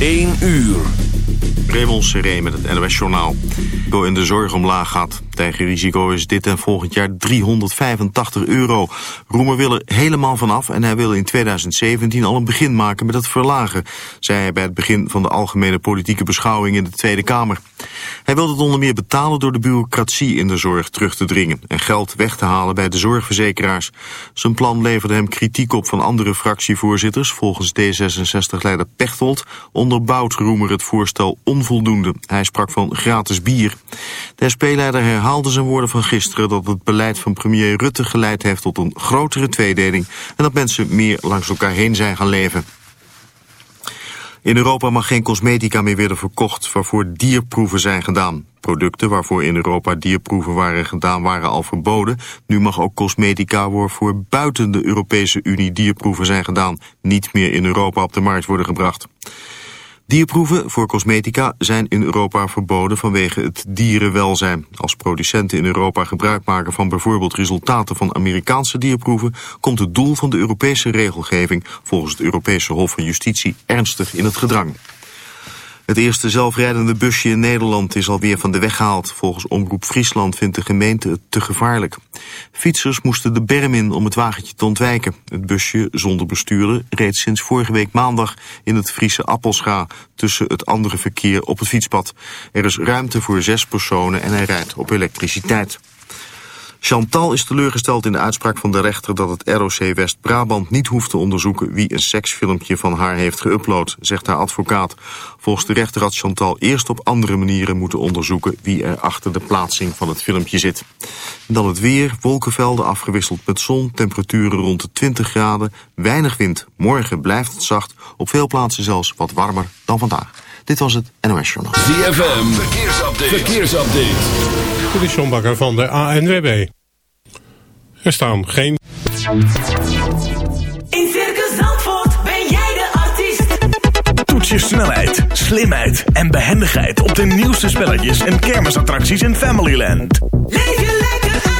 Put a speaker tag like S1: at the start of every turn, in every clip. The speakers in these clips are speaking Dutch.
S1: 1 uur.
S2: Raymond Seré met het NOS Journaal. In de zorg omlaag gaat. Tegen risico is dit en volgend jaar 385 euro. Roemer wil er helemaal vanaf en hij wil in 2017 al een begin maken met het verlagen, zei hij bij het begin van de algemene politieke beschouwing in de Tweede Kamer. Hij wil het onder meer betalen door de bureaucratie in de zorg terug te dringen en geld weg te halen bij de zorgverzekeraars. Zijn plan leverde hem kritiek op van andere fractievoorzitters. Volgens D66-leider Pechtold onderbouwt Roemer het voorstel onvoldoende. Hij sprak van gratis bier. De SP-leider herhaalde zijn woorden van gisteren dat het beleid van premier Rutte geleid heeft tot een grotere tweedeling en dat mensen meer langs elkaar heen zijn gaan leven. In Europa mag geen cosmetica meer worden verkocht waarvoor dierproeven zijn gedaan. Producten waarvoor in Europa dierproeven waren gedaan waren al verboden. Nu mag ook cosmetica waarvoor buiten de Europese Unie dierproeven zijn gedaan niet meer in Europa op de markt worden gebracht. Dierproeven voor cosmetica zijn in Europa verboden vanwege het dierenwelzijn. Als producenten in Europa gebruik maken van bijvoorbeeld resultaten van Amerikaanse dierproeven, komt het doel van de Europese regelgeving volgens het Europese Hof van Justitie ernstig in het gedrang. Het eerste zelfrijdende busje in Nederland is alweer van de weg gehaald. Volgens Omroep Friesland vindt de gemeente het te gevaarlijk. Fietsers moesten de berm in om het wagentje te ontwijken. Het busje zonder bestuurder reed sinds vorige week maandag in het Friese Appelscha... tussen het andere verkeer op het fietspad. Er is ruimte voor zes personen en hij rijdt op elektriciteit. Chantal is teleurgesteld in de uitspraak van de rechter dat het ROC West-Brabant niet hoeft te onderzoeken wie een seksfilmpje van haar heeft geüpload, zegt haar advocaat. Volgens de rechter had Chantal eerst op andere manieren moeten onderzoeken wie er achter de plaatsing van het filmpje zit. Dan het weer, wolkenvelden afgewisseld met zon, temperaturen rond de 20 graden, weinig wind. Morgen blijft het zacht, op veel plaatsen zelfs wat warmer dan vandaag. Dit was het NOS Journaal.
S1: ZFM, verkeersupdate. verkeersupdate.
S3: Dit is John Bakker van de ANWB. Er staan geen...
S4: In Circus Zandvoort ben jij de artiest.
S5: Toets je snelheid, slimheid en behendigheid op de nieuwste spelletjes en kermisattracties in Familyland.
S4: Leef je lekker uit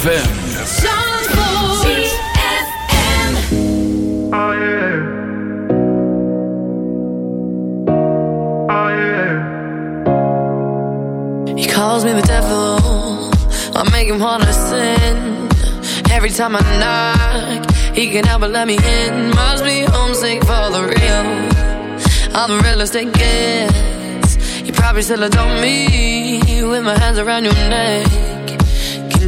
S1: ZFM.
S6: He calls me the devil. I make him wanna sin. Every time I knock, he can help but let me in. Must be homesick for the real. I'm the realest it gets. You probably still adore me with my hands around your neck.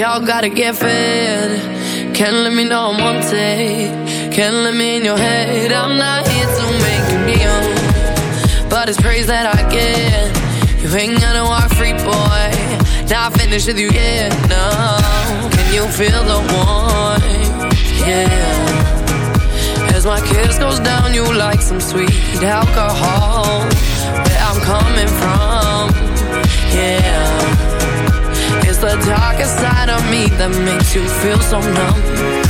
S6: heaven. We all gotta get fed. Can't let me know I'm on wanted. Can't let me in your head. I'm not here to make you kneel. But it's praise that I get. You ain't gonna walk free, boy. Not finished with you yet, no. Can you feel the warmth? Yeah. As my kiss goes down, you like some sweet alcohol. Where I'm coming me that makes you feel so numb.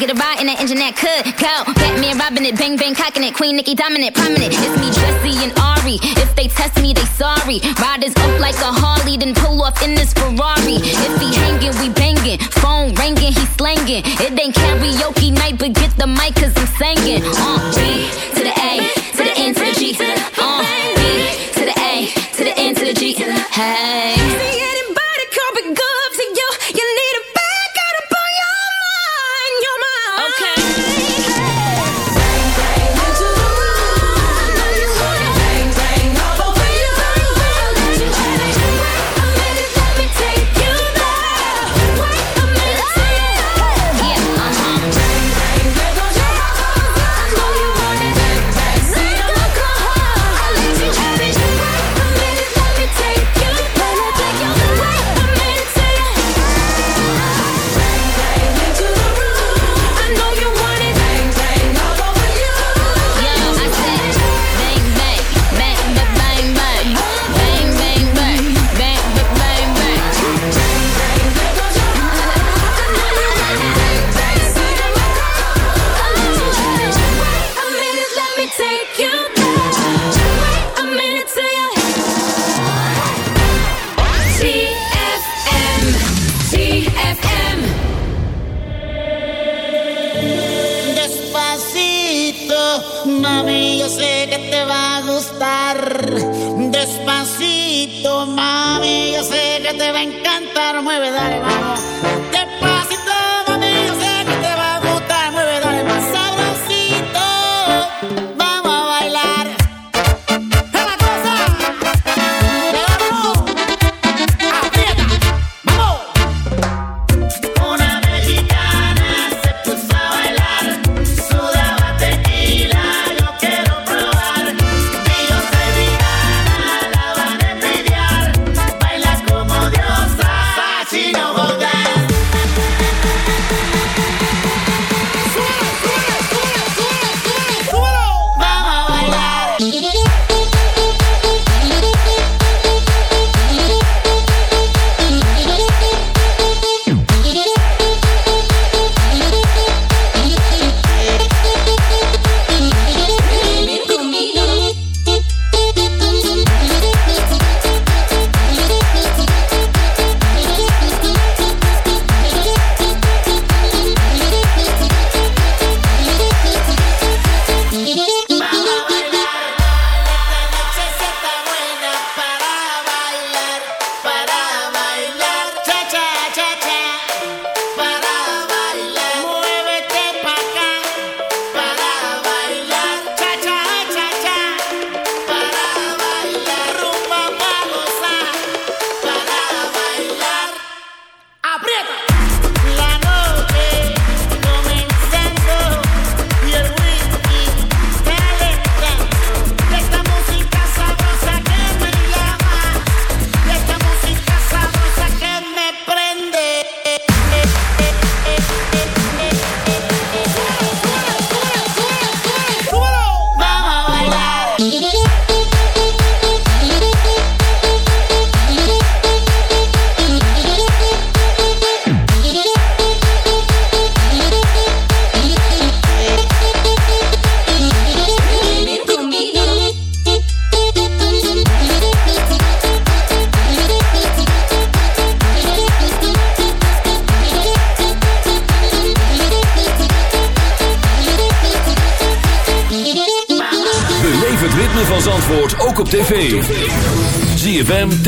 S7: Get a ride in that engine that could go. Batman robbing it, bang bang cocking it. Queen Nikki dominant, prominent. It's me, Jesse and Ari. If they test me, they sorry. Riders up like a Harley, then pull off in this Ferrari. If he hanging, we banging. Phone ringing, he slanging. It ain't karaoke night, but get the mic cause I'm singing. Uh,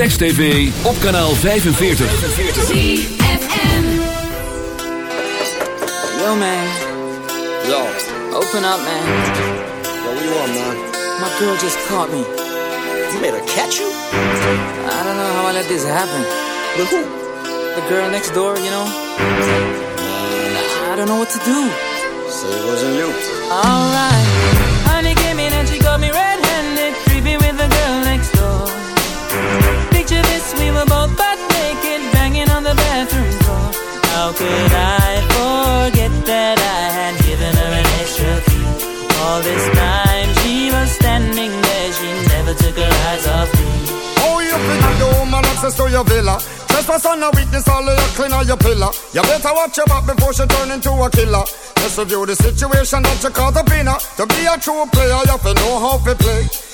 S8: Text TV, op kanaal 45.
S9: ZFM.
S10: Yo, man.
S11: Yo,
S10: Open up, man.
S11: yo, what you want, man?
S10: My girl just caught me.
S11: You made her catch you?
S10: I don't know how I let this happen.
S11: With who?
S10: The girl next door, you know? I don't know what to do.
S11: Say it wasn't you.
S10: Alright. Could I forget that I had given her an extra key? All this time she was standing there, she never took her eyes off me.
S12: Oh, you figure the woman access to your villa. Trespass on a witness, all of your clean on your pillar. You better watch your back before she turn into a killer. Just review the situation that you caught up in. Uh, to be a true player, you have to know how to play.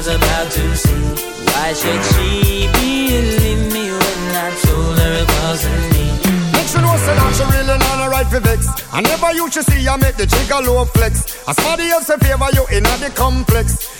S10: Was about to see. Why should she believe me when I told her it wasn't me?
S12: Make sure know say that she really not a right for vex. I never you should see I make the jigger low flex. As somebody else in favor you in a the complex.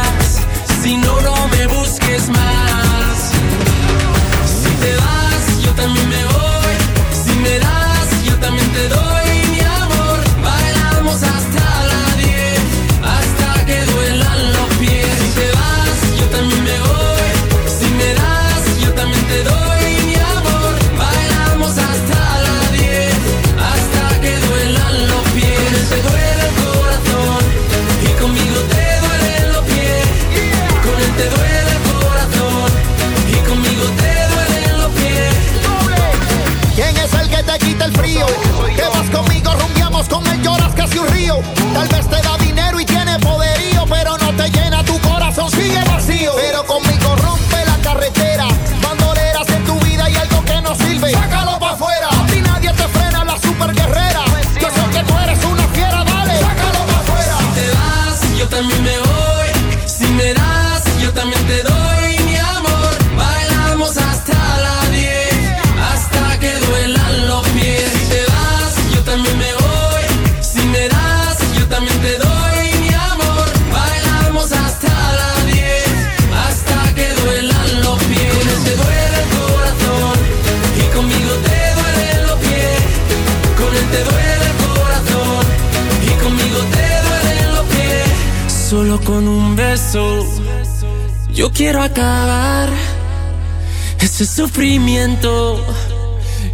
S13: sufrimiento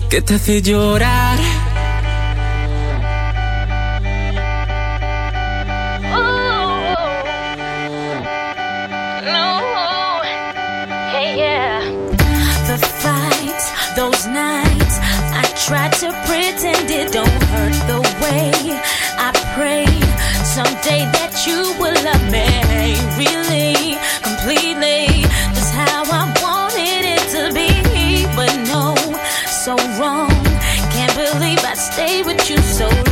S13: que te hace llorar.
S14: Oh, those nights I tried to pretend it don't hurt the way I pray. Someday that you will love me really complete with you so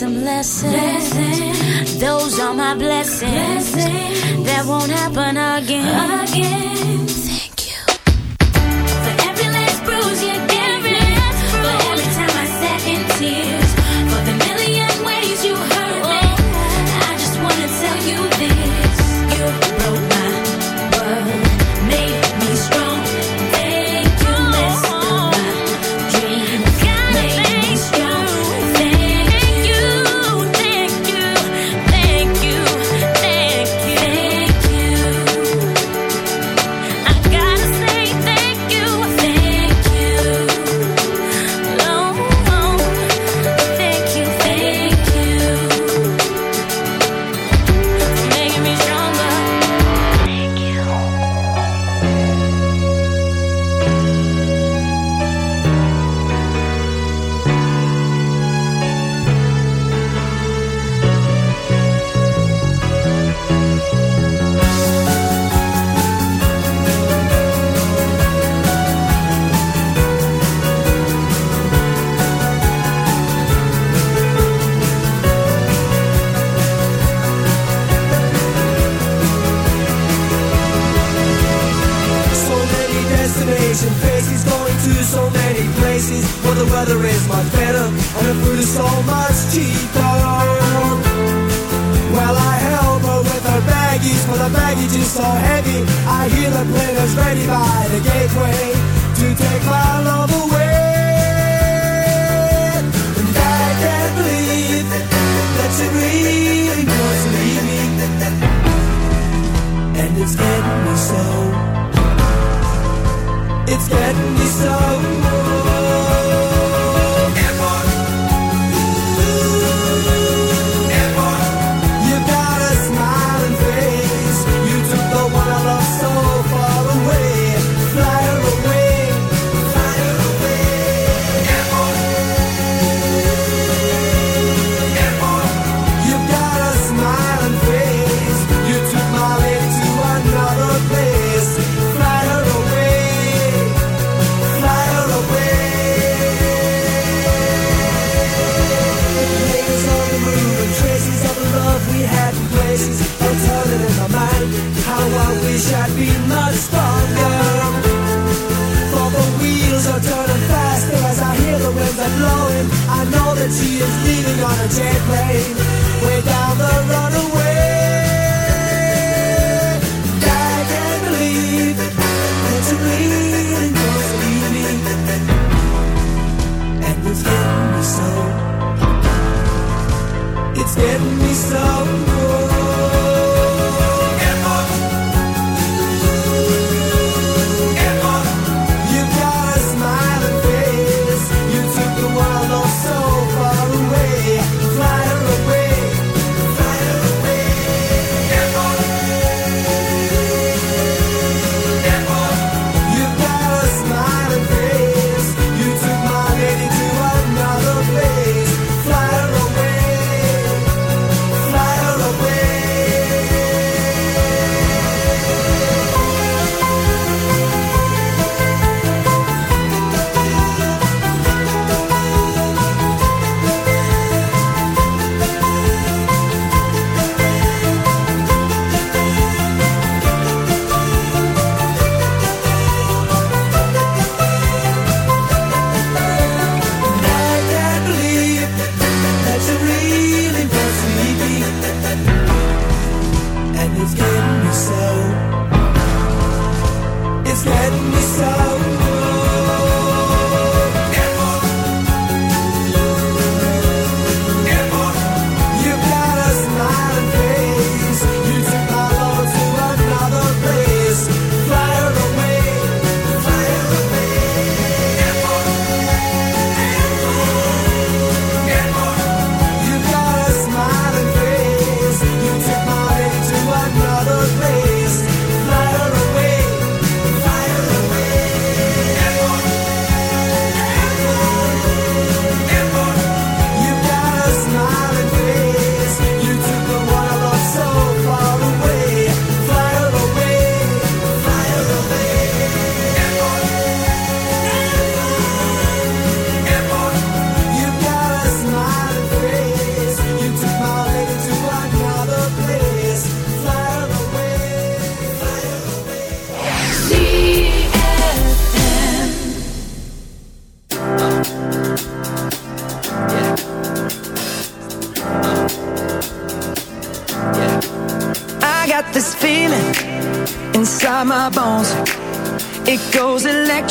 S15: some lessons. lessons. Those are my blessings. blessings. That won't happen again.
S1: again.